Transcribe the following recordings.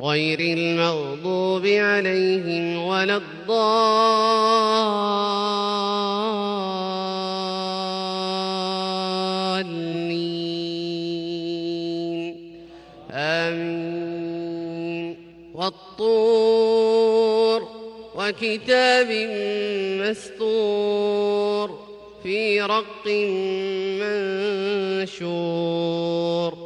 غير المغضوب عليهم ولا الضالين. آمين. والطور وكتاب مسطور في رق منشور.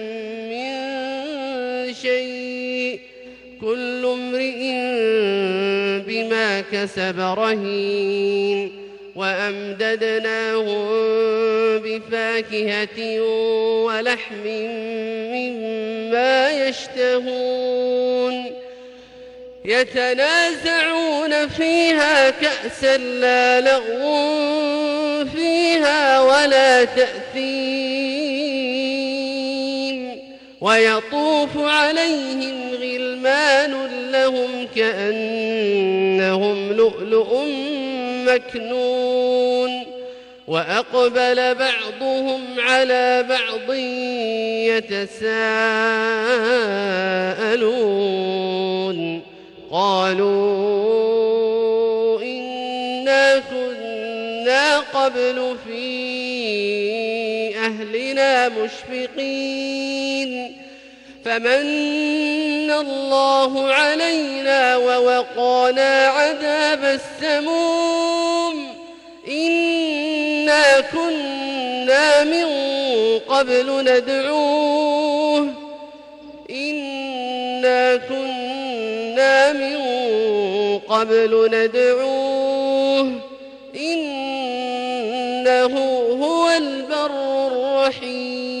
كسب رهين وأمددناهم بفاكهة ولحم مما يشتهون يتنازعون فيها كأسا لا لغو فيها ولا تأثيم ويطوف عليهم غلمان لهم كأنهم لؤلؤ مكنون وأقبل بعضهم على بعض يتساءلون قالوا إنا كنا قبل في أهلنا مشفقين فمن الله علينا ووقانا عذاب السموم إنا كنا من قبل ندعوه إنا كنا من قبل ندعوه إنه هو البر الرحيم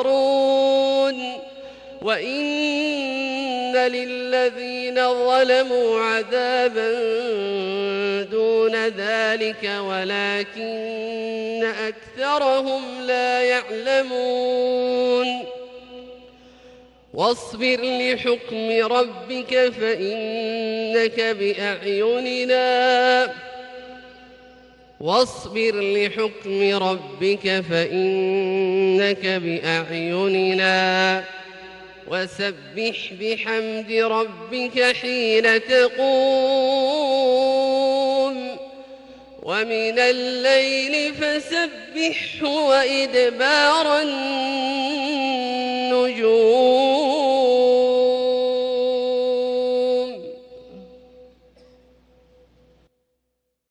ينصرون وإن للذين ظلموا عذابا دون ذلك ولكن أكثرهم لا يعلمون. واصبر لحكم ربك فإنك بأعيننا. واصبر لحكم ربك فإنك بأعيننا وسبح بحمد ربك حين تقوم ومن الليل فسبحه وإدبار النجوم